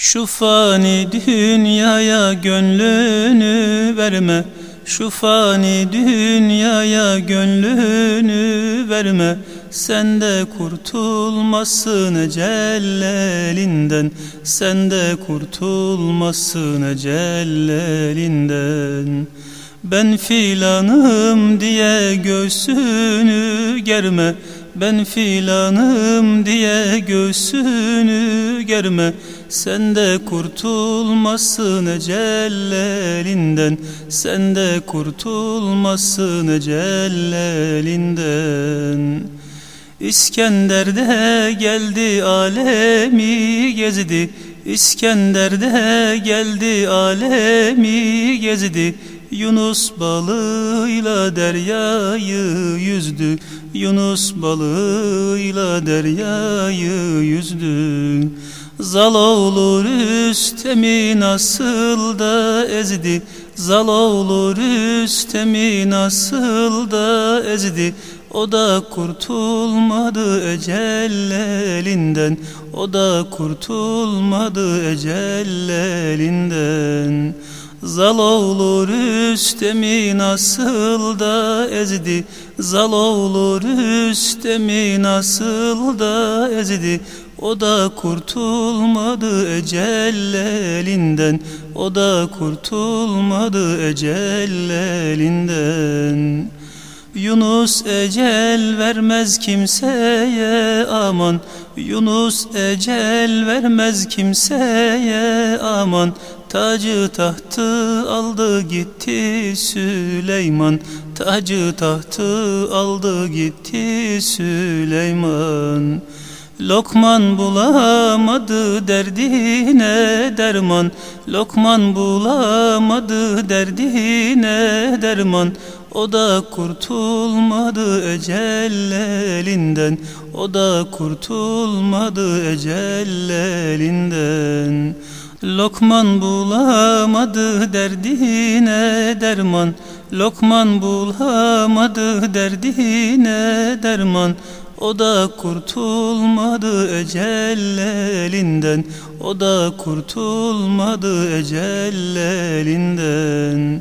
Şu fani dünyaya gönlünü verme. Şu fani dünyaya gönlünü verme. Sen de kurtulmasın ecellelinden Sen de kurtulmasın ecellelinden Ben filanım diye göğsünü germe ben filanım diye göğsünü germe. Sen de kurtulmasın ecellelinden Sen de kurtulmasın ecellelinden İskender de geldi alemi gezdi İskender de geldi alemi gezdi Yunus balığıyla deryayı yüzdü. Yunus balığıyla deryayı yüzdü. Zaloğlu Rüstem'i nasıl da ezdi? Zaloğlu Rüstem'i nasıl da ezdi? O da kurtulmadı ecellelinden O da kurtulmadı ecellelinden Zaloğlu Rüstem'i nasıl da ezdi. Zaloğlu Rüstem'i nasıl da ezdi. O da kurtulmadı ecellelinden O da kurtulmadı ecellelinden Yunus ecel vermez kimseye aman. Yunus ecel vermez kimseye aman. Tacı tahtı aldı gitti Süleyman. Tacı tahtı aldı gitti Süleyman Lokman bulamadı derdine derman. Lokman bulamadı derdine derman. O da kurtulmadı ecellelinden O da kurtulmadı ecellelinden Lokman bulamadı derdine derman. Lokman bulamadı derdine derman o da kurtulmadı ecellelinden O da kurtulmadı ecellelinden